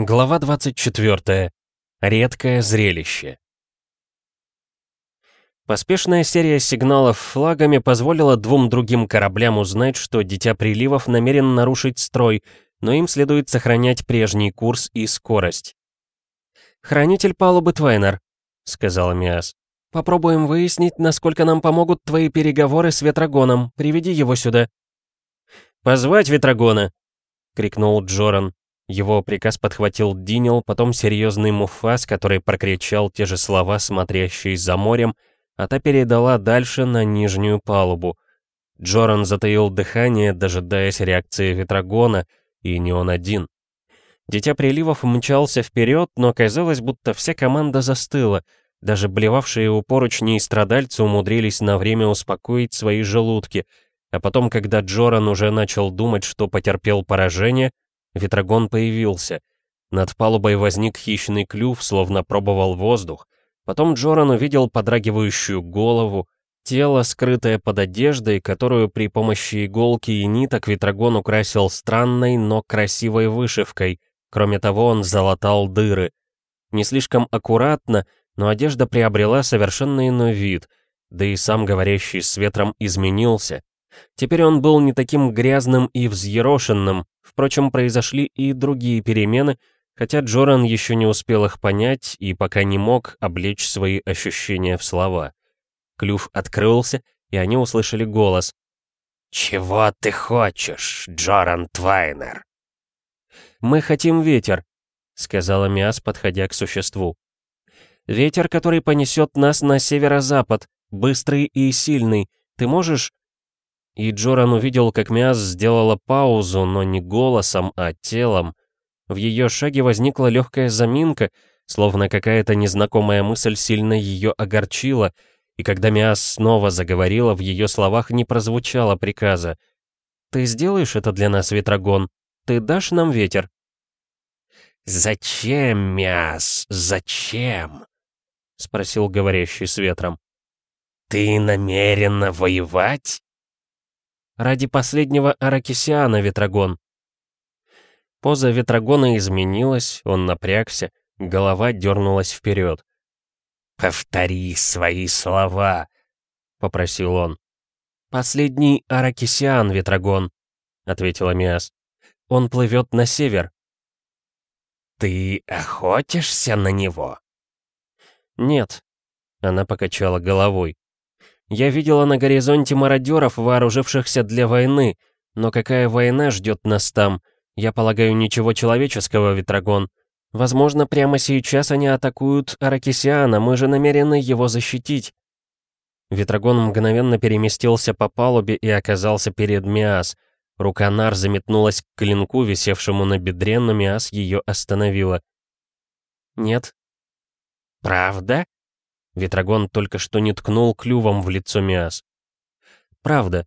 Глава 24. Редкое зрелище. Поспешная серия сигналов флагами позволила двум другим кораблям узнать, что Дитя Приливов намерен нарушить строй, но им следует сохранять прежний курс и скорость. «Хранитель палубы Твайнер», — сказала Миас. «Попробуем выяснить, насколько нам помогут твои переговоры с Ветрогоном. Приведи его сюда». «Позвать Ветрогона!» — крикнул Джоран. Его приказ подхватил Динил, потом серьезный Муфас, который прокричал те же слова, смотрящие за морем, а та передала дальше на нижнюю палубу. Джоран затаил дыхание, дожидаясь реакции Ветрогона, и не он один. Дитя приливов мчался вперед, но казалось, будто вся команда застыла. Даже блевавшие у поручней страдальцы умудрились на время успокоить свои желудки. А потом, когда Джоран уже начал думать, что потерпел поражение, Ветрогон появился. Над палубой возник хищный клюв, словно пробовал воздух. Потом Джоран увидел подрагивающую голову, тело, скрытое под одеждой, которую при помощи иголки и ниток Ветрогон украсил странной, но красивой вышивкой. Кроме того, он залатал дыры. Не слишком аккуратно, но одежда приобрела совершенно иной вид, да и сам говорящий с ветром изменился. Теперь он был не таким грязным и взъерошенным, впрочем, произошли и другие перемены, хотя Джоран еще не успел их понять и пока не мог облечь свои ощущения в слова. Клюв открылся, и они услышали голос. «Чего ты хочешь, Джоран Твайнер?» «Мы хотим ветер», — сказала Миас, подходя к существу. «Ветер, который понесет нас на северо-запад, быстрый и сильный. Ты можешь и Джоран увидел, как Миас сделала паузу, но не голосом, а телом. В ее шаге возникла легкая заминка, словно какая-то незнакомая мысль сильно ее огорчила, и когда Миас снова заговорила, в ее словах не прозвучало приказа. «Ты сделаешь это для нас, Ветрогон? Ты дашь нам ветер?» «Зачем, Миас, зачем?» — спросил говорящий с ветром. «Ты намерена воевать?» Ради последнего Аракисиана, Ветрогон. Поза Ветрогона изменилась, он напрягся, голова дернулась вперед. «Повтори свои слова», — попросил он. «Последний Аракисиан, Ветрогон», — ответила Миас. «Он плывет на север». «Ты охотишься на него?» «Нет», — она покачала головой. Я видела на горизонте мародеров, вооружившихся для войны. Но какая война ждет нас там? Я полагаю, ничего человеческого, Ветрогон. Возможно, прямо сейчас они атакуют Аракисиана, мы же намерены его защитить. Ветрогон мгновенно переместился по палубе и оказался перед Миас. Рука Нар заметнулась к клинку, висевшему на бедре, но Миас ее остановила. «Нет». «Правда?» Ветрогон только что не ткнул клювом в лицо Миас. «Правда?»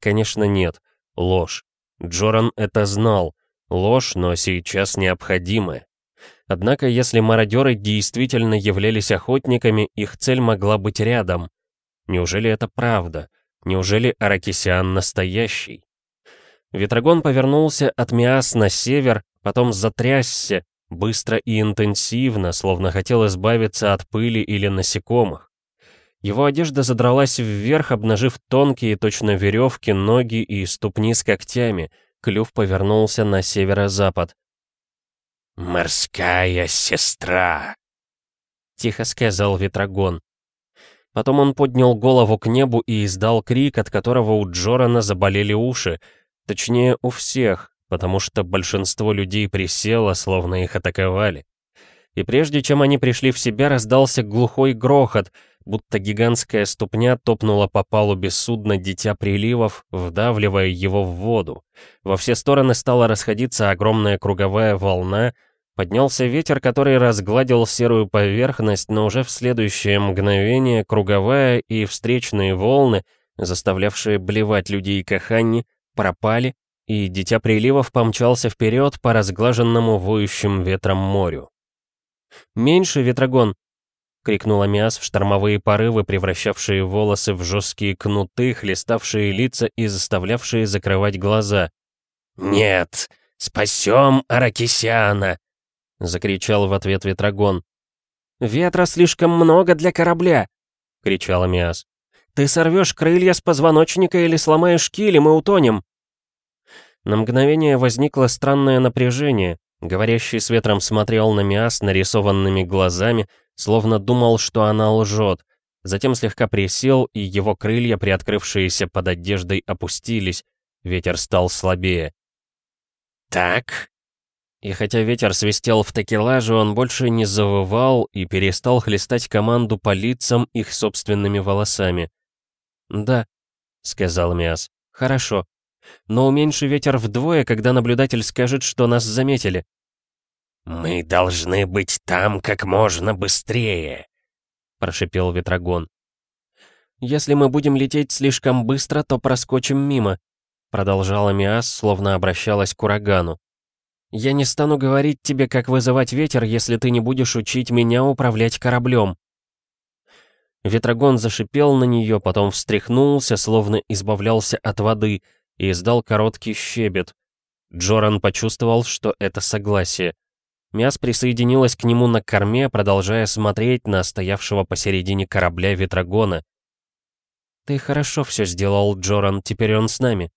«Конечно нет. Ложь. Джоран это знал. Ложь, но сейчас необходимая. Однако, если мародеры действительно являлись охотниками, их цель могла быть рядом. Неужели это правда? Неужели Аракисиан настоящий? Ветрогон повернулся от Миас на север, потом затрясся, Быстро и интенсивно, словно хотел избавиться от пыли или насекомых. Его одежда задралась вверх, обнажив тонкие, точно веревки, ноги и ступни с когтями. Клюв повернулся на северо-запад. «Морская сестра!» — тихо сказал Ветрогон. Потом он поднял голову к небу и издал крик, от которого у Джорана заболели уши. Точнее, у всех, потому что большинство людей присело, словно их атаковали. И прежде чем они пришли в себя, раздался глухой грохот, будто гигантская ступня топнула по палубе судна Дитя Приливов, вдавливая его в воду. Во все стороны стала расходиться огромная круговая волна, поднялся ветер, который разгладил серую поверхность, но уже в следующее мгновение круговая и встречные волны, заставлявшие блевать людей Каханни, пропали, и Дитя Приливов помчался вперед по разглаженному воющим ветром морю. «Меньше, Ветрогон!» — крикнула Миас в штормовые порывы, превращавшие волосы в жесткие кнуты, хлеставшие лица и заставлявшие закрывать глаза. «Нет, Спасем Аракисяна!» — закричал в ответ Ветрогон. «Ветра слишком много для корабля!» — кричал Миас. «Ты сорвешь крылья с позвоночника или сломаешь киль, и мы утонем!» На мгновение возникло странное напряжение. Говорящий с ветром смотрел на Миас нарисованными глазами, словно думал, что она лжет. Затем слегка присел, и его крылья, приоткрывшиеся под одеждой, опустились. Ветер стал слабее. «Так?» И хотя ветер свистел в такелаже, он больше не завывал и перестал хлестать команду по лицам их собственными волосами. «Да», — сказал Миас, — «хорошо. Но уменьши ветер вдвое, когда наблюдатель скажет, что нас заметили». «Мы должны быть там как можно быстрее», — прошипел Ветрогон. «Если мы будем лететь слишком быстро, то проскочим мимо», продолжала Миас, словно обращалась к урагану. «Я не стану говорить тебе, как вызывать ветер, если ты не будешь учить меня управлять кораблем». Ветрогон зашипел на нее, потом встряхнулся, словно избавлялся от воды, и издал короткий щебет. Джоран почувствовал, что это согласие. Мяс присоединилась к нему на корме, продолжая смотреть на стоявшего посередине корабля Ветрогона. «Ты хорошо все сделал, Джоран, теперь он с нами»,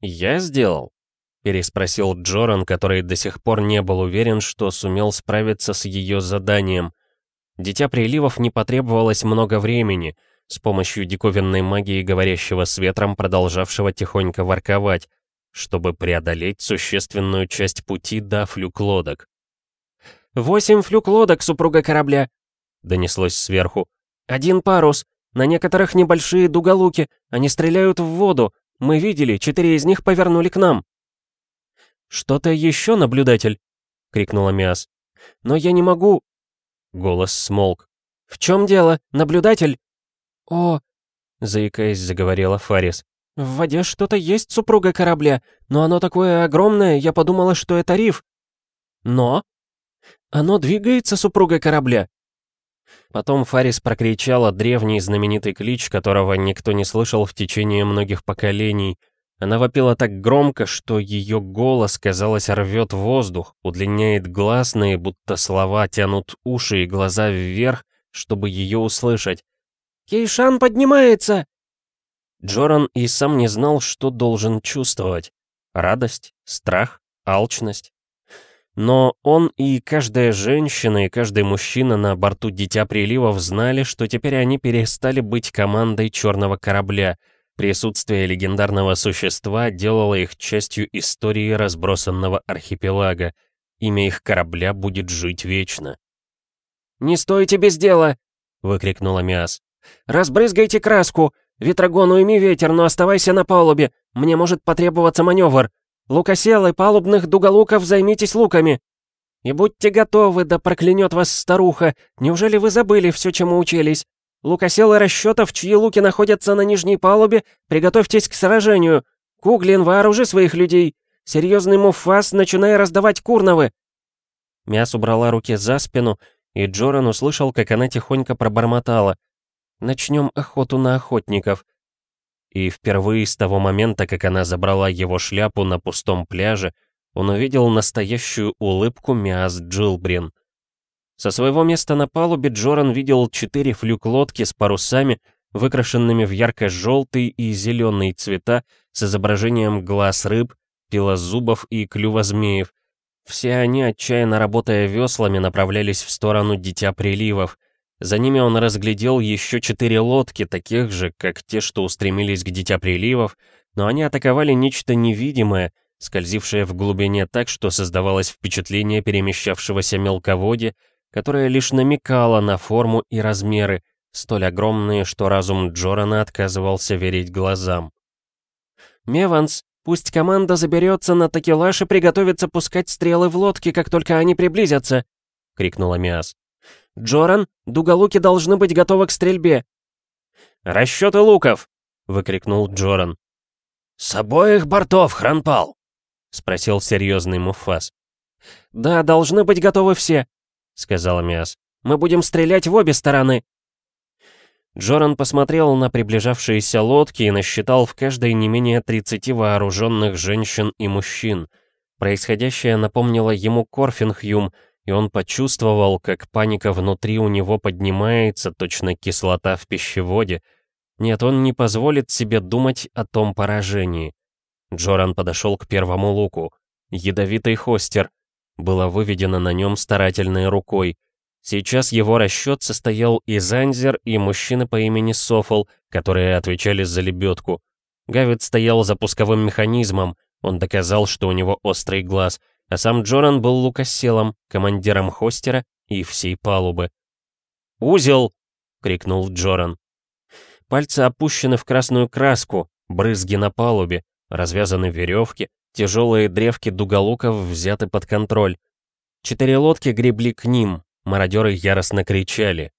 «Я сделал?» — переспросил Джоран, который до сих пор не был уверен, что сумел справиться с ее заданием. Дитя приливов не потребовалось много времени, с помощью диковинной магии говорящего с ветром, продолжавшего тихонько ворковать, чтобы преодолеть существенную часть пути до флюк-лодок. «Восемь флюк-лодок, супруга корабля!» — донеслось сверху. «Один парус, на некоторых небольшие дуголуки, они стреляют в воду, мы видели, четыре из них повернули к нам». «Что-то еще, наблюдатель?» — крикнула Миас. «Но я не могу...» Голос смолк. «В чем дело, наблюдатель?» «О...» — заикаясь, заговорила Фарис. «В воде что-то есть, супруга корабля, но оно такое огромное, я подумала, что это риф». «Но?» «Оно двигается, супруга корабля». Потом Фарис прокричала древний знаменитый клич, которого никто не слышал в течение многих поколений. Она вопила так громко, что ее голос, казалось, рвет воздух, удлиняет гласные, будто слова тянут уши и глаза вверх, чтобы ее услышать. «Кейшан поднимается!» Джоран и сам не знал, что должен чувствовать. Радость, страх, алчность. Но он и каждая женщина, и каждый мужчина на борту Дитя Приливов знали, что теперь они перестали быть командой черного корабля. Присутствие легендарного существа делало их частью истории разбросанного архипелага. Имя их корабля будет жить вечно. «Не стойте без дела!» — выкрикнула Миас. «Разбрызгайте краску! Ветрогон, уйми ветер, но оставайся на палубе! Мне может потребоваться маневр! Лукоселы палубных дуголуков займитесь луками. И будьте готовы, да проклянет вас старуха. Неужели вы забыли все, чему учились? Лукоселы расчетов, чьи луки находятся на нижней палубе, приготовьтесь к сражению. Куглин, вооружи своих людей. Серьезный муфас, начинай раздавать курновы. Мяс убрала руки за спину, и Джоран услышал, как она тихонько пробормотала. «Начнем охоту на охотников». И впервые с того момента, как она забрала его шляпу на пустом пляже, он увидел настоящую улыбку Миас Джилбрин. Со своего места на палубе Джоран видел четыре флюк-лодки с парусами, выкрашенными в ярко-желтый и зеленый цвета, с изображением глаз рыб, пилозубов и клюва змеев. Все они, отчаянно работая веслами, направлялись в сторону Дитя Приливов, за ними он разглядел еще четыре лодки, таких же, как те, что устремились к Дитя Приливов, но они атаковали нечто невидимое, скользившее в глубине так, что создавалось впечатление перемещавшегося мелководья, которое лишь намекало на форму и размеры, столь огромные, что разум Джорана отказывался верить глазам. «Меванс, пусть команда заберется на такелаж и приготовится пускать стрелы в лодки, как только они приблизятся!» — крикнула Миас. «Джоран, дуголуки должны быть готовы к стрельбе!» «Расчеты луков!» — выкрикнул Джоран. «С обоих бортов, Хранпал!» — спросил серьезный Муфас. «Да, должны быть готовы все», — сказала Миас. «Мы будем стрелять в обе стороны». Джоран посмотрел на приближавшиеся лодки и насчитал в каждой не менее 30 вооруженных женщин и мужчин. Происходящее напомнило ему Корфинхюм, и он почувствовал, как паника внутри у него поднимается, точно кислота в пищеводе. Нет, он не позволит себе думать о том поражении. Джоран подошел к первому луку. Ядовитый хостер. Было выведено на нем старательной рукой. Сейчас его расчет состоял из Анзер и мужчины по имени Софл, которые отвечали за лебедку. Гавит стоял за пусковым механизмом, он доказал, что у него острый глаз, а сам Джоран был лукоселом, командиром хостера и всей палубы. «Узел!» — крикнул Джоран. Пальцы опущены в красную краску, брызги на палубе, развязаны веревки, тяжелые древки дуголуков взяты под контроль. Четыре лодки гребли к ним, мародеры яростно кричали.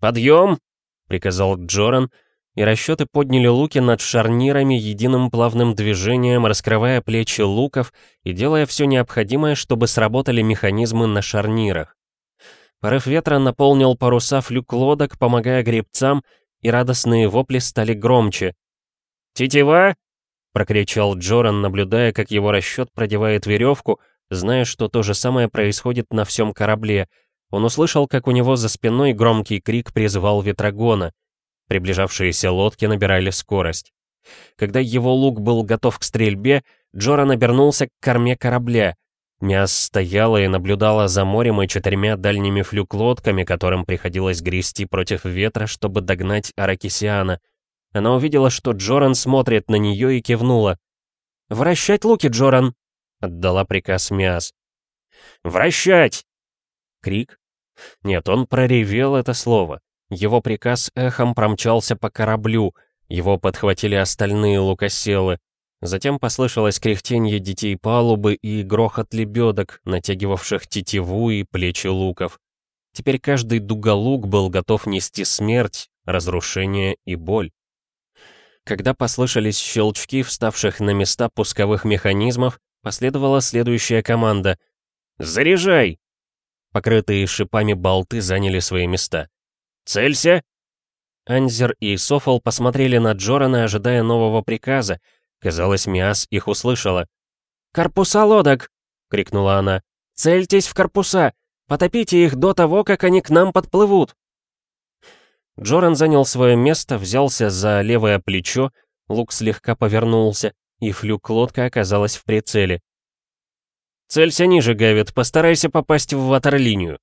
«Подъем!» — приказал Джоран, и расчеты подняли луки над шарнирами единым плавным движением, раскрывая плечи луков и делая все необходимое, чтобы сработали механизмы на шарнирах. Порыв ветра наполнил паруса флюк лодок, помогая гребцам, и радостные вопли стали громче. «Тетива!» — прокричал Джоран, наблюдая, как его расчет продевает веревку, зная, что то же самое происходит на всем корабле. Он услышал, как у него за спиной громкий крик призывал ветрогона — Приближавшиеся лодки набирали скорость. Когда его лук был готов к стрельбе, Джоран обернулся к корме корабля. Мяс стояла и наблюдала за морем и четырьмя дальними флюк-лодками, которым приходилось грести против ветра, чтобы догнать Аракисиана. Она увидела, что Джоран смотрит на нее и кивнула. «Вращать луки, Джоран!» — отдала приказ Мяс. «Вращать!» Крик? Нет, он проревел это слово. Его приказ эхом промчался по кораблю, его подхватили остальные лукоселы. Затем послышалось кряхтенье детей палубы и грохот лебедок, натягивавших тетиву и плечи луков. Теперь каждый дуголук был готов нести смерть, разрушение и боль. Когда послышались щелчки вставших на места пусковых механизмов, последовала следующая команда «Заряжай!». Покрытые шипами болты заняли свои места. «Целься!» Анзер и Софол посмотрели на Джорана, ожидая нового приказа. Казалось, Миас их услышала. «Корпуса лодок!» — крикнула она. «Цельтесь в корпуса! Потопите их до того, как они к нам подплывут!» Джоран занял свое место, взялся за левое плечо, лук слегка повернулся, и флюк-лодка оказалась в прицеле. «Целься ниже, Гавит, постарайся попасть в ватерлинию»,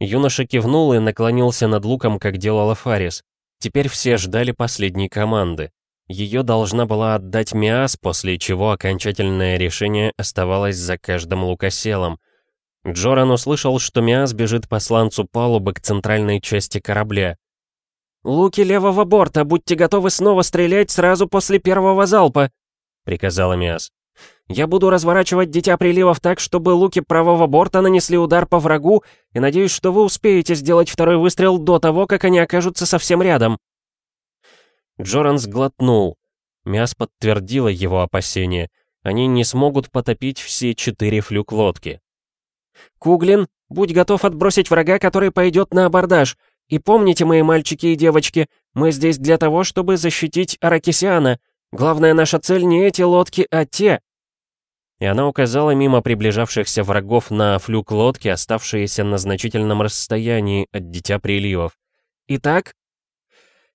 Юноша кивнул и наклонился над луком, как делала Фарис. Теперь все ждали последней команды. Ее должна была отдать Миас, после чего окончательное решение оставалось за каждым лукоселом. Джоран услышал, что Миас бежит по сланцу палубы к центральной части корабля. «Луки левого борта, будьте готовы снова стрелять сразу после первого залпа», — приказала Миас. Я буду разворачивать Дитя Приливов так, чтобы луки правого борта нанесли удар по врагу, и надеюсь, что вы успеете сделать второй выстрел до того, как они окажутся совсем рядом». Джоран сглотнул. Мяс подтвердила его опасения. Они не смогут потопить все четыре флюк-лодки. «Куглин, будь готов отбросить врага, который пойдет на абордаж. И помните, мои мальчики и девочки, мы здесь для того, чтобы защитить Аракисиана. Главная наша цель не эти лодки, а те, и она указала мимо приближавшихся врагов на флюк лодки, оставшиеся на значительном расстоянии от Дитя Приливов. «Итак?»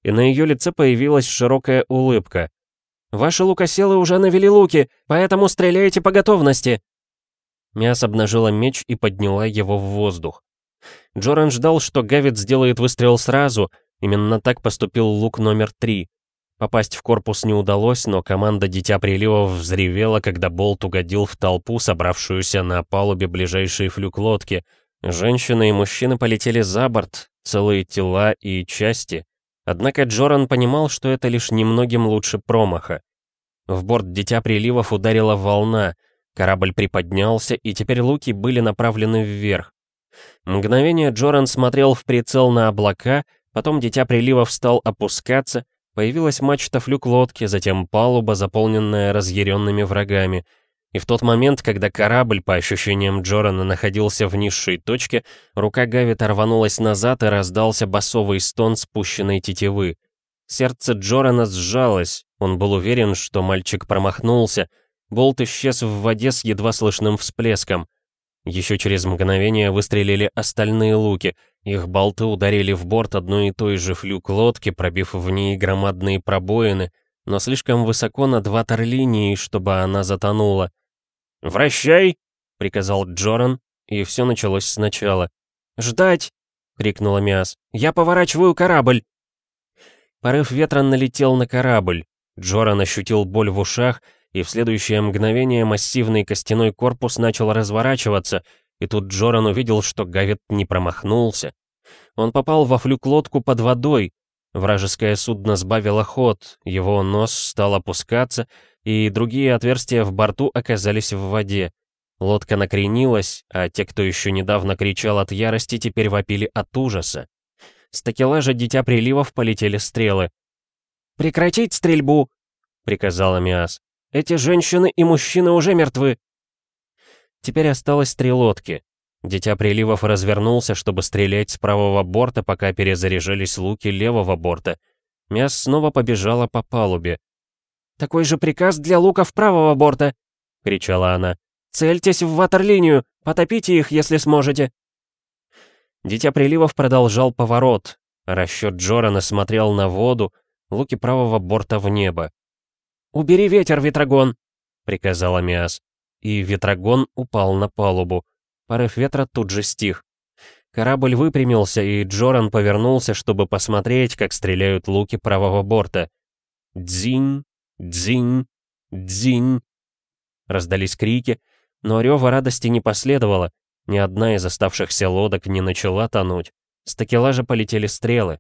И на ее лице появилась широкая улыбка. «Ваши лукоселы уже навели луки, поэтому стреляйте по готовности!» Мяс обнажила меч и подняла его в воздух. Джоран ждал, что Гавит сделает выстрел сразу, именно так поступил лук номер три. Попасть в корпус не удалось, но команда Дитя Приливов взревела, когда болт угодил в толпу, собравшуюся на палубе ближайшей флюк-лодки. Женщины и мужчины полетели за борт, целые тела и части. Однако Джоран понимал, что это лишь немногим лучше промаха. В борт Дитя Приливов ударила волна, корабль приподнялся, и теперь луки были направлены вверх. Мгновение Джоран смотрел в прицел на облака, потом Дитя Приливов стал опускаться, Появилась мачта флюк лодки, затем палуба, заполненная разъяренными врагами. И в тот момент, когда корабль, по ощущениям Джорана, находился в низшей точке, рука Гавита рванулась назад и раздался басовый стон спущенной тетивы. Сердце Джорана сжалось, он был уверен, что мальчик промахнулся, Болт исчез в воде с едва слышным всплеском. Еще через мгновение выстрелили остальные луки. Их болты ударили в борт одной и той же флюк лодки, пробив в ней громадные пробоины, но слишком высоко над ватерлинией, чтобы она затонула. «Вращай!» — приказал Джоран, и все началось сначала. «Ждать!» — крикнула Миас. «Я поворачиваю корабль!» Порыв ветра налетел на корабль. Джоран ощутил боль в ушах, и в следующее мгновение массивный костяной корпус начал разворачиваться, и тут Джоран увидел, что Гавит не промахнулся. Он попал во флюк-лодку под водой, вражеское судно сбавило ход, его нос стал опускаться, и другие отверстия в борту оказались в воде. Лодка накренилась, а те, кто еще недавно кричал от ярости, теперь вопили от ужаса. С такелажа Дитя Приливов полетели стрелы. «Прекратить стрельбу!» — приказала Миас. Эти женщины и мужчины уже мертвы. Теперь осталось три лодки. Дитя приливов развернулся, чтобы стрелять с правого борта, пока перезаряжались луки левого борта. Мяс снова побежала по палубе. «Такой же приказ для луков правого борта!» — кричала она. «Цельтесь в ватерлинию! Потопите их, если сможете!» Дитя приливов продолжал поворот. Расчет Джорана смотрел на воду, луки правого борта в небо. «Убери ветер, Ветрогон!» — приказала Миас. И Ветрогон упал на палубу. Порыв ветра тут же стих. Корабль выпрямился, и Джоран повернулся, чтобы посмотреть, как стреляют луки правого борта. «Дзинь! Дзинь! Дзинь!» Раздались крики, но рева радости не последовало. Ни одна из оставшихся лодок не начала тонуть. С такелажа полетели стрелы.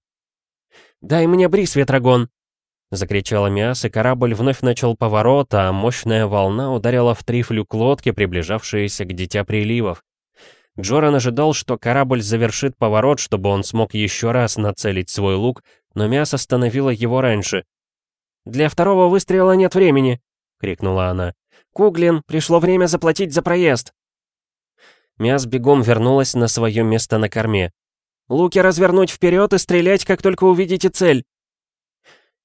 «Дай мне бриз, Ветрогон!» Закричала Миас, и корабль вновь начал поворот, а мощная волна ударила в три флюк лодки, приближавшиеся к Дитя Приливов. Джоран ожидал, что корабль завершит поворот, чтобы он смог еще раз нацелить свой лук, но Миас остановила его раньше. «Для второго выстрела нет времени!» — крикнула она. «Куглин, пришло время заплатить за проезд!» Миас бегом вернулась на свое место на корме. «Луки развернуть вперед и стрелять, как только увидите цель!»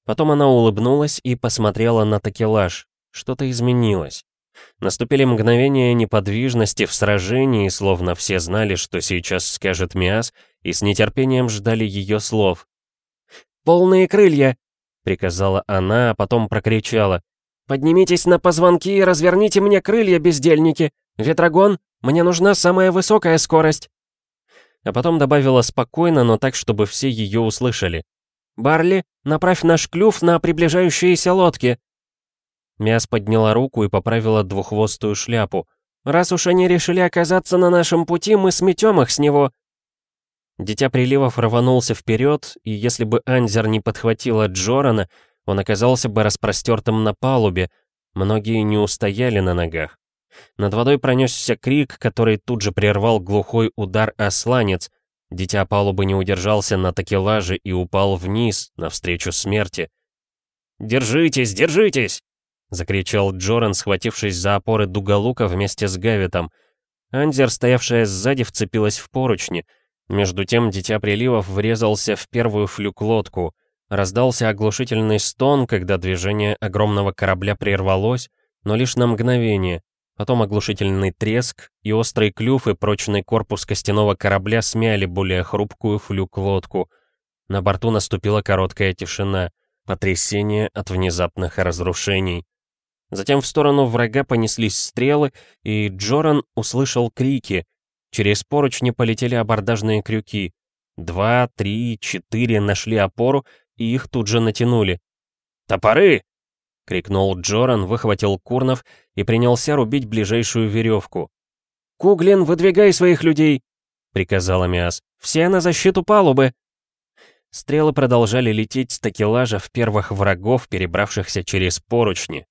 Потом она улыбнулась и посмотрела на такелаж. Что-то изменилось. Наступили мгновения неподвижности в сражении, словно все знали, что сейчас скажет Миас, и с нетерпением ждали ее слов. «Полные крылья!» — приказала она, а потом прокричала. «Поднимитесь на позвонки и разверните мне крылья, бездельники! Ветрогон, мне нужна самая высокая скорость!» А потом добавила спокойно, но так, чтобы все ее услышали. «Барли, направь наш клюв на приближающиеся лодки!» Мяс подняла руку и поправила двуххвостую шляпу. «Раз уж они решили оказаться на нашем пути, мы сметем их с него!» Дитя приливов рванулся вперед, и если бы Анзер не подхватила Джорана, он оказался бы распростертым на палубе. Многие не устояли на ногах. Над водой пронесся крик, который тут же прервал глухой удар осланец, Дитя палубы не удержался на такелаже и упал вниз, навстречу смерти. «Держитесь, держитесь!» — закричал Джоран, схватившись за опоры дуголука вместе с Гавитом. Анзер, стоявшая сзади, вцепилась в поручни. Между тем Дитя Приливов врезался в первую флюк-лодку. Раздался оглушительный стон, когда движение огромного корабля прервалось, но лишь на мгновение. Потом оглушительный треск, и острый клюв и прочный корпус костяного корабля смяли более хрупкую флюк-лодку. На борту наступила короткая тишина, потрясение от внезапных разрушений. Затем в сторону врага понеслись стрелы, и Джоран услышал крики. Через поручни полетели абордажные крюки. Два, три, четыре нашли опору, и их тут же натянули. «Топоры!» — крикнул Джоран, выхватил курнов и принялся рубить ближайшую веревку. «Куглин, выдвигай своих людей!» — приказала Миас. «Все на защиту палубы!» Стрелы продолжали лететь с такелажа в первых врагов, перебравшихся через поручни.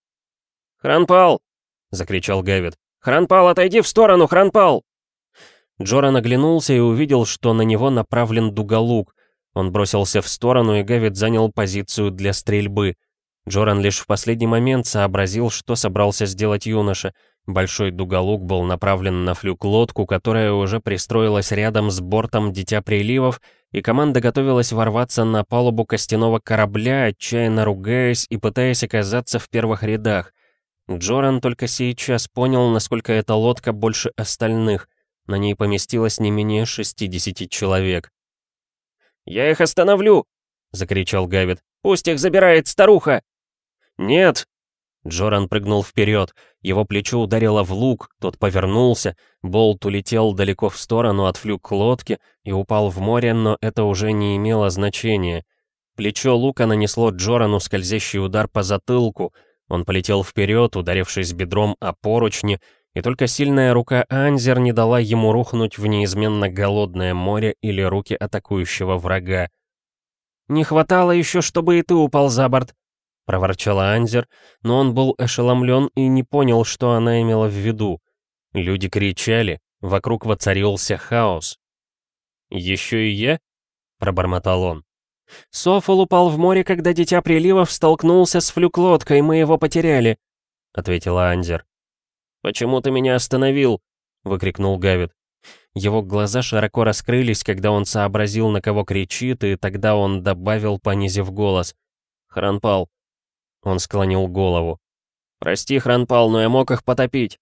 «Хранпал!» — закричал Гавит. «Хранпал, отойди в сторону, Хранпал!» Джоран оглянулся и увидел, что на него направлен дуголук. Он бросился в сторону, и Гавит занял позицию для стрельбы — Джоран лишь в последний момент сообразил, что собрался сделать юноша. Большой дуголук был направлен на флюк-лодку, которая уже пристроилась рядом с бортом Дитя Приливов, и команда готовилась ворваться на палубу костяного корабля, отчаянно ругаясь и пытаясь оказаться в первых рядах. Джоран только сейчас понял, насколько эта лодка больше остальных. На ней поместилось не менее 60 человек. «Я их остановлю!» — закричал Гавит. «Пусть их забирает старуха!» «Нет!» Джоран прыгнул вперед, его плечо ударило в лук, тот повернулся, болт улетел далеко в сторону от флюк лодки и упал в море, но это уже не имело значения. Плечо лука нанесло Джорану скользящий удар по затылку, он полетел вперед, ударившись бедром о поручни, и только сильная рука Анзер не дала ему рухнуть в неизменно голодное море или руки атакующего врага. «Не хватало еще, чтобы и ты упал за борт», — проворчала Анзер, но он был ошеломлен и не понял, что она имела в виду. Люди кричали, вокруг воцарился хаос. «Еще и я?» — пробормотал он. «Софол упал в море, когда Дитя Приливов столкнулся с флюк-лодкой, мы его потеряли», — ответила Анзер. «Почему ты меня остановил?» — выкрикнул Гавит. Его глаза широко раскрылись, когда он сообразил, на кого кричит, и тогда он добавил, понизив голос. «Хранпал». Он склонил голову. «Прости, Хранпал, но я мог их потопить».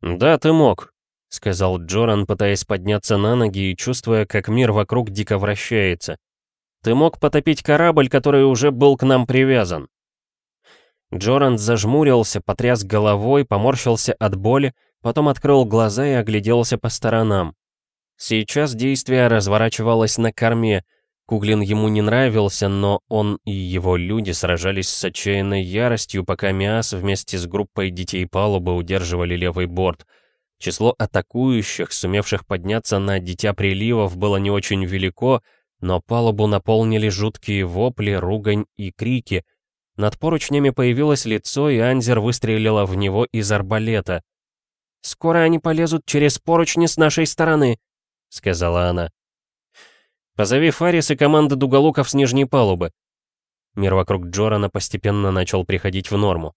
«Да, ты мог», — сказал Джоран, пытаясь подняться на ноги и чувствуя, как мир вокруг дико вращается. «Ты мог потопить корабль, который уже был к нам привязан». Джоран зажмурился, потряс головой, поморщился от боли, потом открыл глаза и огляделся по сторонам. Сейчас действие разворачивалось на корме. Куглин ему не нравился, но он и его люди сражались с отчаянной яростью, пока Миас вместе с группой детей палубы удерживали левый борт. Число атакующих, сумевших подняться на Дитя Приливов, было не очень велико, но палубу наполнили жуткие вопли, ругань и крики, над поручнями появилось лицо, и Анзер выстрелила в него из арбалета. «Скоро они полезут через поручни с нашей стороны», — сказала она. «Позови Фарис и команды дуголуков с нижней палубы». Мир вокруг Джорана постепенно начал приходить в норму.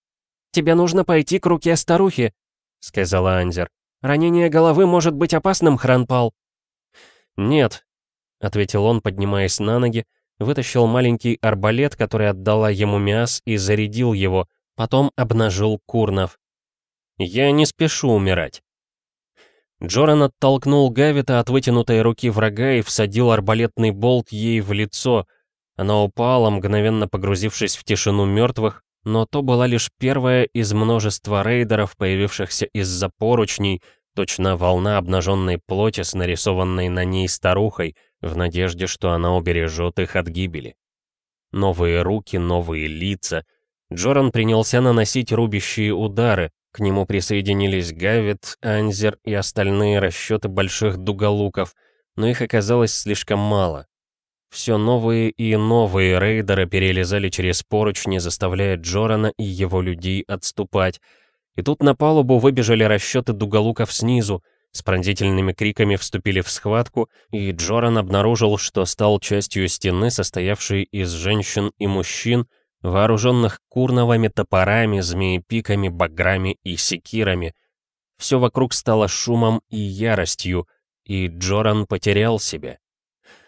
«Тебе нужно пойти к руке старухи», — сказала Анзер. «Ранение головы может быть опасным, Хранпал». «Нет», — ответил он, поднимаясь на ноги, вытащил маленький арбалет, который отдала ему Миас, и зарядил его, потом обнажил Курнов. «Я не спешу умирать». Джоран оттолкнул Гавита от вытянутой руки врага и всадил арбалетный болт ей в лицо. Она упала, мгновенно погрузившись в тишину мертвых, но то была лишь первая из множества рейдеров, появившихся из-за поручней, точно волна обнаженной плоти с нарисованной на ней старухой, в надежде, что она убережет их от гибели. Новые руки, новые лица. Джоран принялся наносить рубящие удары, к нему присоединились Гавит, Анзер и остальные расчеты больших дуголуков, но их оказалось слишком мало. Все новые и новые рейдеры перелезали через поручни, заставляя Джорана и его людей отступать. И тут на палубу выбежали расчеты дуголуков снизу, с пронзительными криками вступили в схватку, и Джоран обнаружил, что стал частью стены, состоявшей из женщин и мужчин, вооруженных курновыми топорами, змеепиками, баграми и секирами. Все вокруг стало шумом и яростью, и Джоран потерял себя.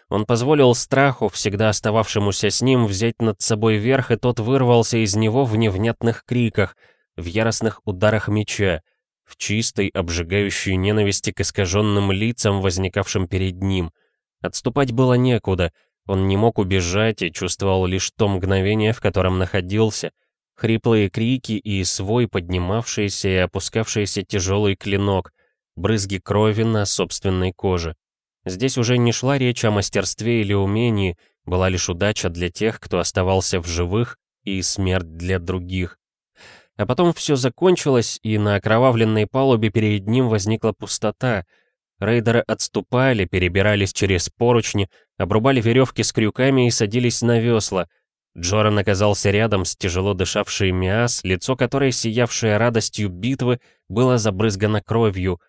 Он позволил страху, всегда остававшемуся с ним, взять над собой верх, и тот вырвался из него в невнятных криках, в яростных ударах меча, в чистой, обжигающей ненависти к искаженным лицам, возникавшим перед ним. Отступать было некуда, он не мог убежать и чувствовал лишь то мгновение, в котором находился. Хриплые крики и свой поднимавшийся и опускавшийся тяжелый клинок, брызги крови на собственной коже. Здесь уже не шла речь о мастерстве или умении, была лишь удача для тех, кто оставался в живых, и смерть для других. А потом все закончилось, и на окровавленной палубе перед ним возникла пустота. Рейдеры отступали, перебирались через поручни, обрубали веревки с крюками и садились на весла. Джоран оказался рядом с тяжело дышавшей Миас, лицо которой, сиявшее радостью битвы, было забрызгано кровью.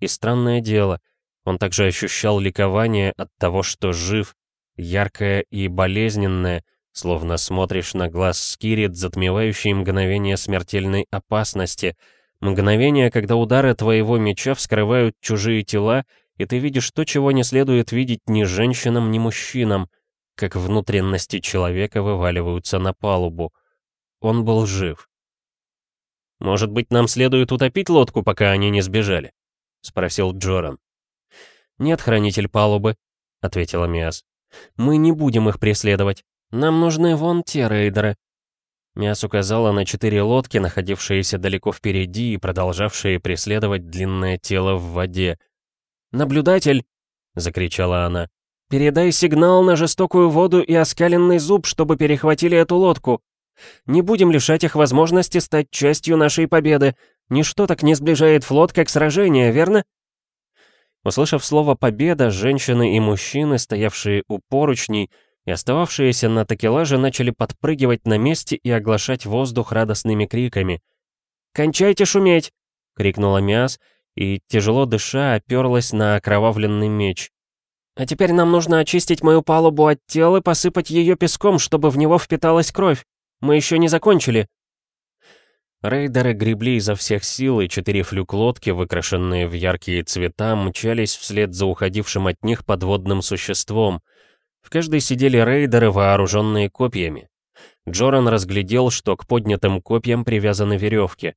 И странное дело, он также ощущал ликование от того, что жив, яркое и болезненное, Словно смотришь на глаз Скирит, затмевающий мгновение смертельной опасности. Мгновение, когда удары твоего меча вскрывают чужие тела, и ты видишь то, чего не следует видеть ни женщинам, ни мужчинам, как внутренности человека вываливаются на палубу. Он был жив. Может быть, нам следует утопить лодку, пока они не сбежали?» — спросил Джоран. «Нет, хранитель палубы», — ответила Миас. «Мы не будем их преследовать. Нам нужны вон те рейдеры». Миас указала на четыре лодки, находившиеся далеко впереди и продолжавшие преследовать длинное тело в воде. «Наблюдатель!» — закричала она. «Передай сигнал на жестокую воду и оскаленный зуб, чтобы перехватили эту лодку. Не будем лишать их возможности стать частью нашей победы. Ничто так не сближает флот, как сражение, верно?» Услышав слово «победа», женщины и мужчины, стоявшие у поручней и остававшиеся на такелаже, начали подпрыгивать на месте и оглашать воздух радостными криками. «Кончайте шуметь!» — крикнула Миас, и, тяжело дыша, оперлась на окровавленный меч. «А теперь нам нужно очистить мою палубу от тел и посыпать ее песком, чтобы в него впиталась кровь. Мы еще не закончили!» Рейдеры гребли изо всех сил, и четыре флюк-лодки, выкрашенные в яркие цвета, мчались вслед за уходившим от них подводным существом. В каждой сидели рейдеры, вооруженные копьями. Джоран разглядел, что к поднятым копьям привязаны веревки.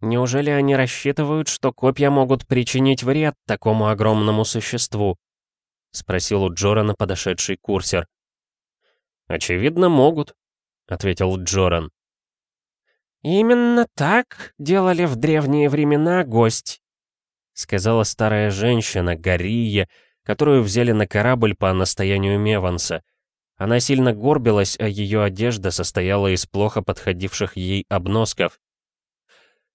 «Неужели они рассчитывают, что копья могут причинить вред такому огромному существу?» — спросил у Джорана подошедший курсер. «Очевидно, могут», — ответил Джоран. «Именно так делали в древние времена гость», — сказала старая женщина, Гария, которую взяли на корабль по настоянию Меванса. Она сильно горбилась, а ее одежда состояла из плохо подходивших ей обносков.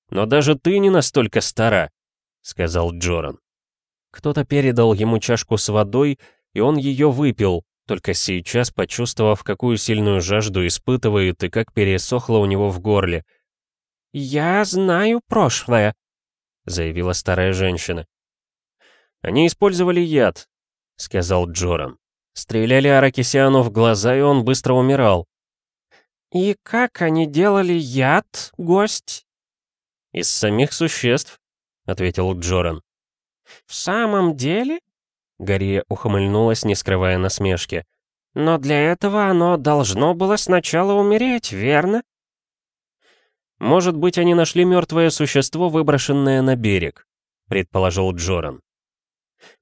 «Но даже ты не настолько стара», — сказал Джоран. Кто-то передал ему чашку с водой, и он ее выпил, только сейчас почувствовав, какую сильную жажду испытывает и как пересохло у него в горле — «Я знаю прошлое», — заявила старая женщина. «Они использовали яд», — сказал Джоран. Стреляли Аракисиану в глаза, и он быстро умирал. «И как они делали яд, гость?» «Из самих существ», — ответил Джоран. «В самом деле?» Гария ухмыльнулась, не скрывая насмешки. «Но для этого оно должно было сначала умереть, верно?» «Может быть, они нашли мертвое существо, выброшенное на берег», — предположил Джоран.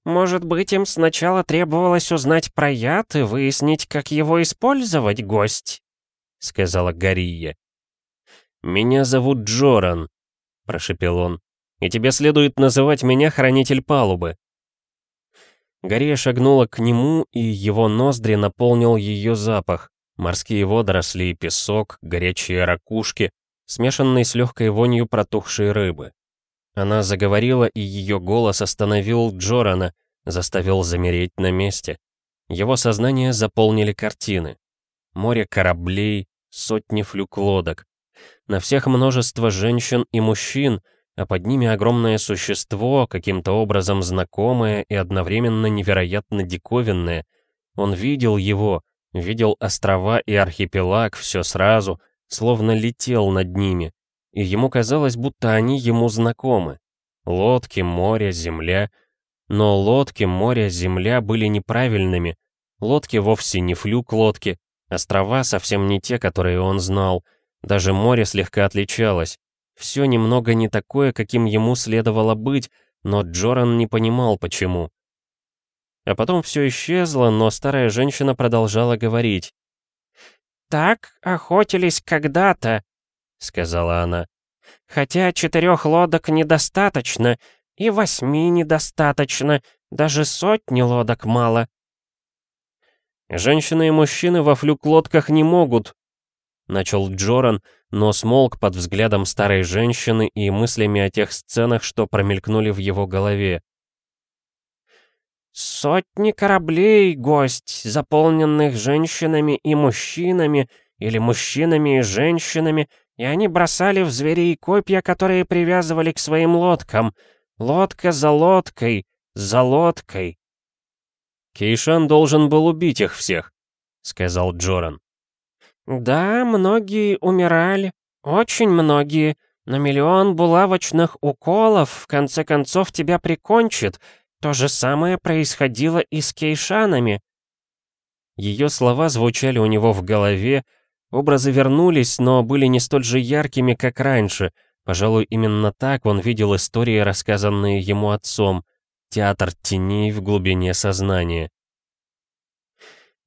«Может быть, им сначала требовалось узнать про яд и выяснить, как его использовать, гость?» — сказала Гария. «Меня зовут Джоран», — прошепел он, — «и тебе следует называть меня Хранитель Палубы». Гария шагнула к нему, и его ноздри наполнил ее запах. Морские водоросли и песок, горячие ракушки, смешанный с легкой вонью протухшей рыбы. Она заговорила, и ее голос остановил Джорана, заставил замереть на месте. Его сознание заполнили картины. Море кораблей, сотни флюк-лодок. На всех множество женщин и мужчин, а под ними огромное существо, каким-то образом знакомое и одновременно невероятно диковинное. Он видел его, видел острова и архипелаг, все сразу, словно летел над ними, и ему казалось, будто они ему знакомы. Лодки, море, земля. Но лодки, море, земля были неправильными. Лодки вовсе не флюк лодки, острова совсем не те, которые он знал. Даже море слегка отличалось. Все немного не такое, каким ему следовало быть, но Джоран не понимал, почему. А потом все исчезло, но старая женщина продолжала говорить. «Так охотились когда-то», — сказала она. «Хотя четырех лодок недостаточно, и восьми недостаточно, даже сотни лодок мало». «Женщины и мужчины во флюк-лодках не могут», — начал Джоран, но смолк под взглядом старой женщины и мыслями о тех сценах, что промелькнули в его голове. Сотни кораблей, гость, заполненных женщинами и мужчинами, или мужчинами и женщинами, и они бросали в зверей копья, которые привязывали к своим лодкам. Лодка за лодкой, за лодкой. «Кейшан должен был убить их всех», — сказал Джоран. «Да, многие умирали, очень многие, но миллион булавочных уколов в конце концов тебя прикончит, то же самое происходило и с кейшанами. Ее слова звучали у него в голове, Образы вернулись, но были не столь же яркими, как раньше. Пожалуй, именно так он видел истории, рассказанные ему отцом. Театр теней в глубине сознания.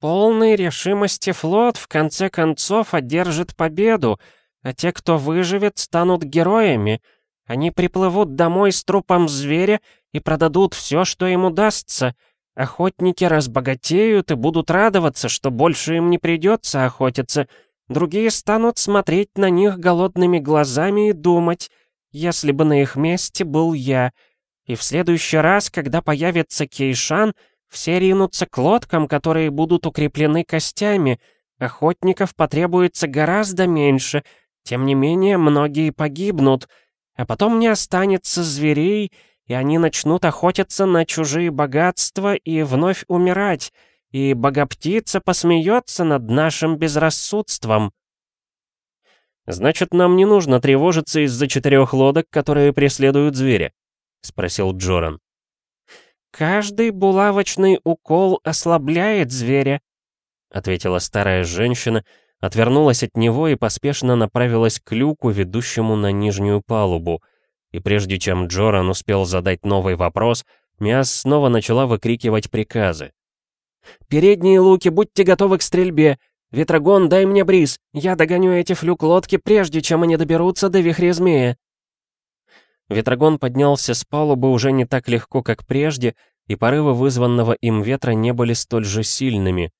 «Полной решимости флот в конце концов одержит победу, а те, кто выживет, станут героями. Они приплывут домой с трупом зверя и продадут все, что им удастся. Охотники разбогатеют и будут радоваться, что больше им не придется охотиться. Другие станут смотреть на них голодными глазами и думать, если бы на их месте был я. И в следующий раз, когда появится Кейшан, все ринутся к лодкам, которые будут укреплены костями. Охотников потребуется гораздо меньше, тем не менее многие погибнут. А потом не останется зверей, и они начнут охотиться на чужие богатства и вновь умирать, и богоптица посмеется над нашим безрассудством. «Значит, нам не нужно тревожиться из-за четырех лодок, которые преследуют зверя?» — спросил Джоран. «Каждый булавочный укол ослабляет зверя», — ответила старая женщина, отвернулась от него и поспешно направилась к люку, ведущему на нижнюю палубу — и прежде чем Джоран успел задать новый вопрос, Миас снова начала выкрикивать приказы. «Передние луки, будьте готовы к стрельбе! Ветрогон, дай мне бриз! Я догоню эти флюк-лодки, прежде чем они доберутся до вихря змея!» Ветрогон поднялся с палубы уже не так легко, как прежде, и порывы вызванного им ветра не были столь же сильными.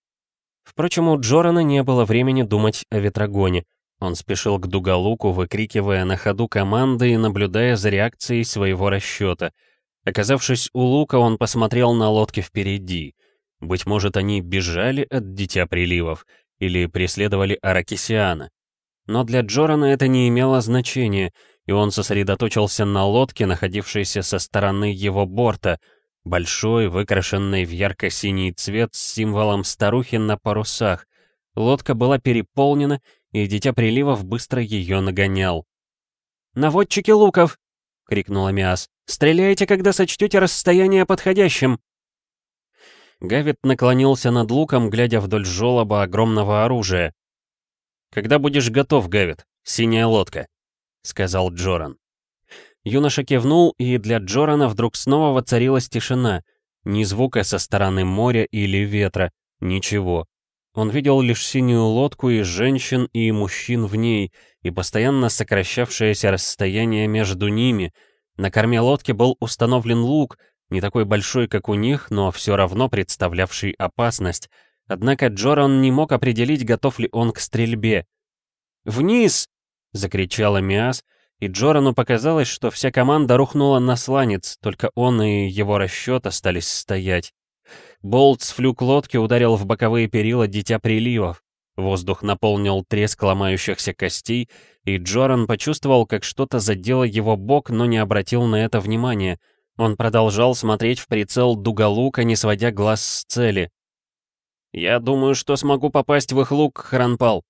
Впрочем, у Джорана не было времени думать о Ветрогоне. Он спешил к Дугалуку, выкрикивая на ходу команды и наблюдая за реакцией своего расчета. Оказавшись у лука, он посмотрел на лодки впереди. Быть может, они бежали от Дитя Приливов или преследовали Аракисиана. Но для Джорана это не имело значения, и он сосредоточился на лодке, находившейся со стороны его борта, большой, выкрашенной в ярко-синий цвет с символом старухи на парусах. Лодка была переполнена, и Дитя Приливов быстро ее нагонял. «Наводчики луков!» — крикнула Миас. «Стреляйте, когда сочтете расстояние подходящим!» Гавит наклонился над луком, глядя вдоль жёлоба огромного оружия. «Когда будешь готов, Гавит, синяя лодка», — сказал Джоран. Юноша кивнул, и для Джорана вдруг снова воцарилась тишина. Ни звука со стороны моря или ветра, ничего. Он видел лишь синюю лодку и женщин, и мужчин в ней, и постоянно сокращавшееся расстояние между ними. На корме лодки был установлен лук, не такой большой, как у них, но все равно представлявший опасность. Однако Джоран не мог определить, готов ли он к стрельбе. «Вниз!» — закричала Миас, и Джорану показалось, что вся команда рухнула на сланец, только он и его расчет остались стоять. Болт с флюк лодки ударил в боковые перила Дитя Приливов. Воздух наполнил треск ломающихся костей, и Джоран почувствовал, как что-то задело его бок, но не обратил на это внимания. Он продолжал смотреть в прицел дуголука, не сводя глаз с цели. «Я думаю, что смогу попасть в их лук, Хранпал», —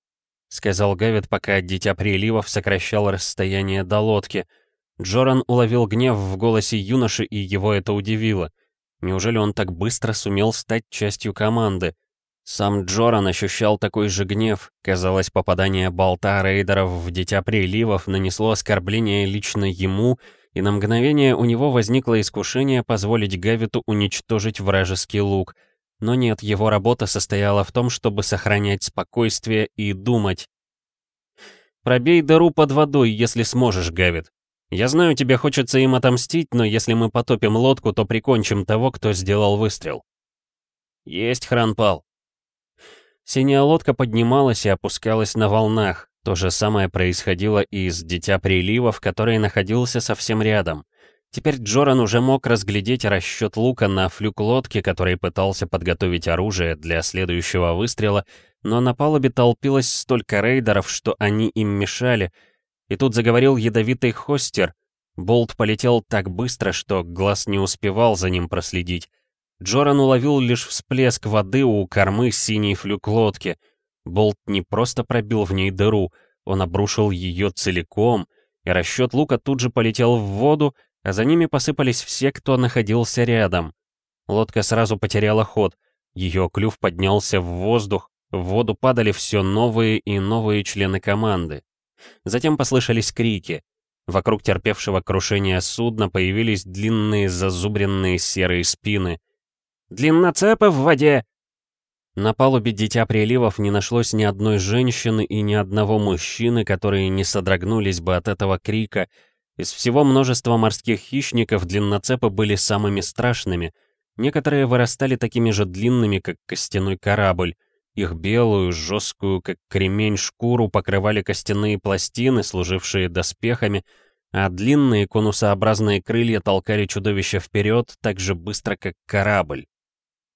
сказал Гавит, пока Дитя Приливов сокращал расстояние до лодки. Джоран уловил гнев в голосе юноши, и его это удивило. Неужели он так быстро сумел стать частью команды? Сам Джоран ощущал такой же гнев. Казалось, попадание болта рейдеров в Дитя Приливов нанесло оскорбление лично ему, и на мгновение у него возникло искушение позволить Гавиту уничтожить вражеский лук. Но нет, его работа состояла в том, чтобы сохранять спокойствие и думать. «Пробей дыру под водой, если сможешь, Гавит», я знаю, тебе хочется им отомстить, но если мы потопим лодку, то прикончим того, кто сделал выстрел. Есть хранпал. Синяя лодка поднималась и опускалась на волнах. То же самое происходило и с Дитя Прилива, в которой находился совсем рядом. Теперь Джоран уже мог разглядеть расчет лука на флюк лодки, который пытался подготовить оружие для следующего выстрела, но на палубе толпилось столько рейдеров, что они им мешали — и тут заговорил ядовитый хостер. Болт полетел так быстро, что глаз не успевал за ним проследить. Джоран уловил лишь всплеск воды у кормы синей флюк лодки. Болт не просто пробил в ней дыру, он обрушил ее целиком, и расчет лука тут же полетел в воду, а за ними посыпались все, кто находился рядом. Лодка сразу потеряла ход, ее клюв поднялся в воздух, В воду падали все новые и новые члены команды. Затем послышались крики. Вокруг терпевшего крушения судна появились длинные зазубренные серые спины. «Длинноцепы в воде!» На палубе Дитя Приливов не нашлось ни одной женщины и ни одного мужчины, которые не содрогнулись бы от этого крика. Из всего множества морских хищников длинноцепы были самыми страшными. Некоторые вырастали такими же длинными, как костяной корабль. Их белую, жесткую, как кремень, шкуру покрывали костяные пластины, служившие доспехами, а длинные конусообразные крылья толкали чудовище вперед так же быстро, как корабль.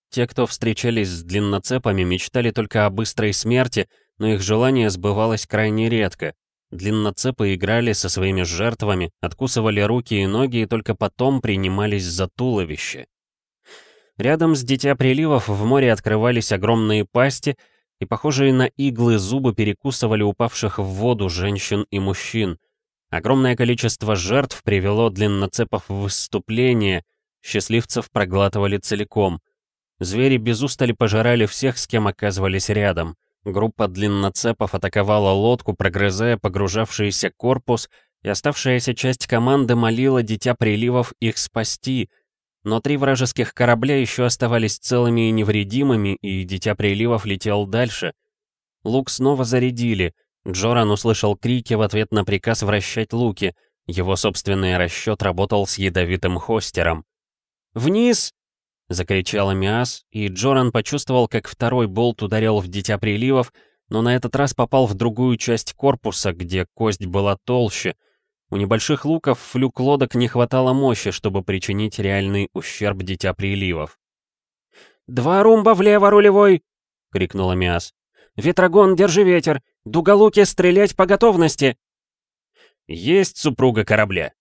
Те, кто встречались с длинноцепами, мечтали только о быстрой смерти, но их желание сбывалось крайне редко. Длинноцепы играли со своими жертвами, откусывали руки и ноги и только потом принимались за туловище. Рядом с Дитя Приливов в море открывались огромные пасти, и похожие на иглы зубы перекусывали упавших в воду женщин и мужчин. Огромное количество жертв привело длинноцепов в выступление, счастливцев проглатывали целиком — Звери без устали пожирали всех, с кем оказывались рядом. Группа длинноцепов атаковала лодку, прогрызая погружавшийся корпус, и оставшаяся часть команды молила Дитя Приливов их спасти. Но три вражеских корабля еще оставались целыми и невредимыми, и Дитя Приливов летел дальше. Лук снова зарядили. Джоран услышал крики в ответ на приказ вращать луки. Его собственный расчет работал с ядовитым хостером. «Вниз!» — закричала Миас, и Джоран почувствовал, как второй болт ударил в Дитя Приливов, но на этот раз попал в другую часть корпуса, где кость была толще. У небольших луков флюк лодок не хватало мощи, чтобы причинить реальный ущерб Дитя Приливов. «Два румба влево, рулевой!» — крикнула Миас. «Ветрогон, держи ветер! Дуголуки, стрелять по готовности!» «Есть супруга корабля!»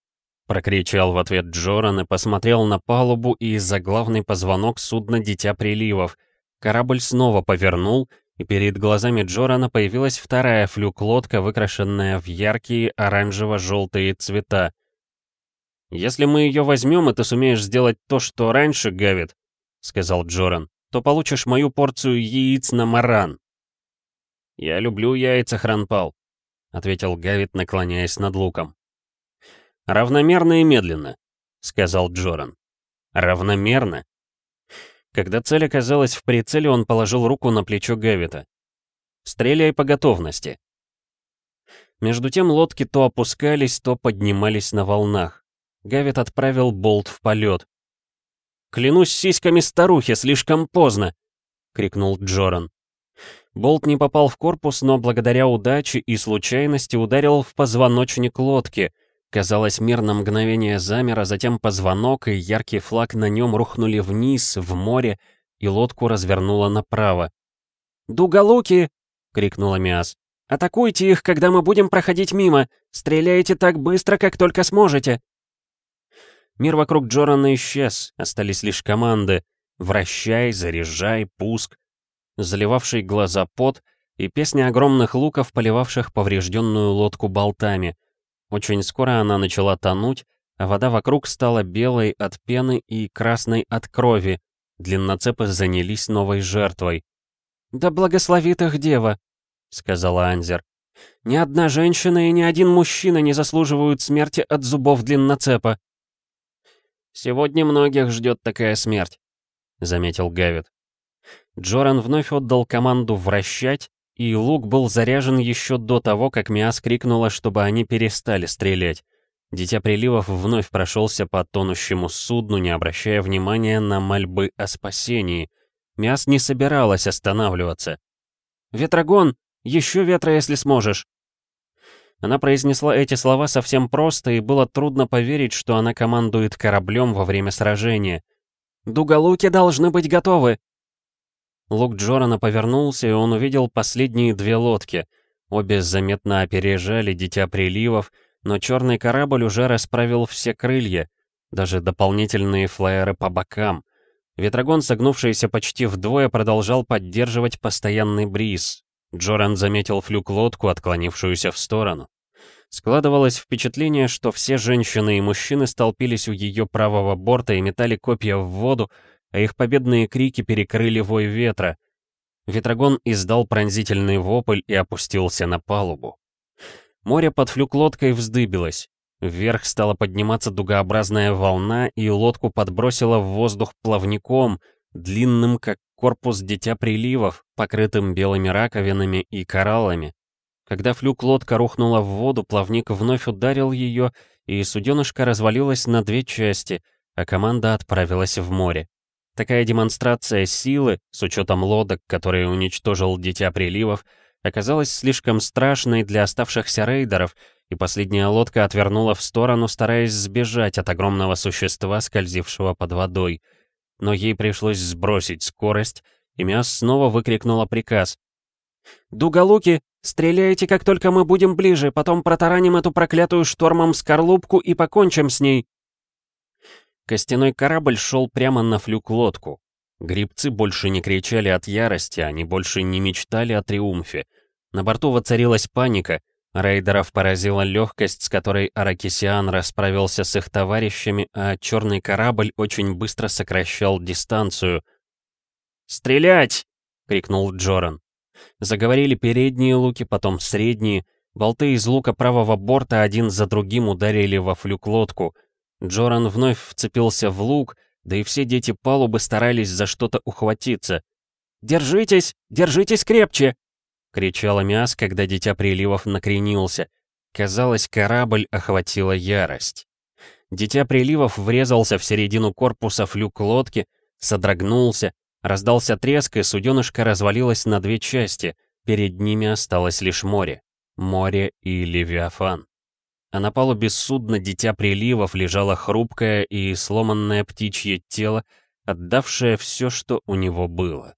Прокричал в ответ Джоран и посмотрел на палубу и за главный позвонок судна Дитя Приливов. Корабль снова повернул, и перед глазами Джорана появилась вторая флюк-лодка, выкрашенная в яркие оранжево-желтые цвета. «Если мы ее возьмем, и ты сумеешь сделать то, что раньше, Гавит», — сказал Джоран, «то получишь мою порцию яиц на маран». «Я люблю яйца, Хранпал», — ответил Гавит, наклоняясь над луком. «Равномерно и медленно», — сказал Джоран. «Равномерно?» Когда цель оказалась в прицеле, он положил руку на плечо Гавита. «Стреляй по готовности». Между тем лодки то опускались, то поднимались на волнах. Гавит отправил болт в полет. «Клянусь сиськами старухи, слишком поздно!» — крикнул Джоран. Болт не попал в корпус, но благодаря удаче и случайности ударил в позвоночник лодки — Казалось, мир на мгновение замер, а затем позвонок и яркий флаг на нем рухнули вниз, в море, и лодку развернуло направо. «Дуголуки!» — крикнула Миас. «Атакуйте их, когда мы будем проходить мимо! Стреляйте так быстро, как только сможете!» Мир вокруг Джорана исчез, остались лишь команды «Вращай», «Заряжай», «Пуск», заливавший глаза пот и песни огромных луков, поливавших поврежденную лодку болтами. Очень скоро она начала тонуть, а вода вокруг стала белой от пены и красной от крови. Длинноцепы занялись новой жертвой. «Да благословит их дева», — сказала Анзер. «Ни одна женщина и ни один мужчина не заслуживают смерти от зубов длинноцепа». «Сегодня многих ждет такая смерть», — заметил Гавит. Джоран вновь отдал команду вращать, и лук был заряжен еще до того, как Миас крикнула, чтобы они перестали стрелять. Дитя приливов вновь прошелся по тонущему судну, не обращая внимания на мольбы о спасении. Миас не собиралась останавливаться. «Ветрогон! Еще ветра, если сможешь!» Она произнесла эти слова совсем просто, и было трудно поверить, что она командует кораблем во время сражения. «Дуголуки должны быть готовы!» Лук Джорана повернулся, и он увидел последние две лодки. Обе заметно опережали Дитя Приливов, но черный корабль уже расправил все крылья, даже дополнительные флайеры по бокам. Ветрогон, согнувшийся почти вдвое, продолжал поддерживать постоянный бриз. Джоран заметил флюк-лодку, отклонившуюся в сторону. Складывалось впечатление, что все женщины и мужчины столпились у ее правого борта и метали копья в воду, а их победные крики перекрыли вой ветра. Ветрогон издал пронзительный вопль и опустился на палубу. Море под флюк-лодкой вздыбилось. Вверх стала подниматься дугообразная волна, и лодку подбросила в воздух плавником, длинным, как корпус дитя приливов, покрытым белыми раковинами и кораллами. Когда флюк-лодка рухнула в воду, плавник вновь ударил ее, и суденышко развалилось на две части, а команда отправилась в море. Такая демонстрация силы, с учетом лодок, которые уничтожил Дитя Приливов, оказалась слишком страшной для оставшихся рейдеров, и последняя лодка отвернула в сторону, стараясь сбежать от огромного существа, скользившего под водой. Но ей пришлось сбросить скорость, и Миас снова выкрикнула приказ. «Дуголуки, стреляйте, как только мы будем ближе, потом протараним эту проклятую штормом скорлупку и покончим с ней!» Костяной корабль шел прямо на флюк-лодку. Грибцы больше не кричали от ярости, они больше не мечтали о триумфе. На борту воцарилась паника, рейдеров поразила легкость, с которой Аракисиан расправился с их товарищами, а черный корабль очень быстро сокращал дистанцию. «Стрелять!» — крикнул Джоран. Заговорили передние луки, потом средние. Болты из лука правого борта один за другим ударили во флюк-лодку — Джоран вновь вцепился в лук, да и все дети палубы старались за что-то ухватиться. «Держитесь! Держитесь крепче!» — кричала Миас, когда Дитя Приливов накренился. Казалось, корабль охватила ярость. Дитя Приливов врезался в середину корпуса флюк лодки, содрогнулся, раздался треск, и суденышко развалилось на две части, перед ними осталось лишь море. Море и Левиафан а на палубе судна Дитя Приливов лежало хрупкое и сломанное птичье тело, отдавшее все, что у него было.